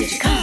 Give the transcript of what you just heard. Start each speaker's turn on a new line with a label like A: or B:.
A: Did you come?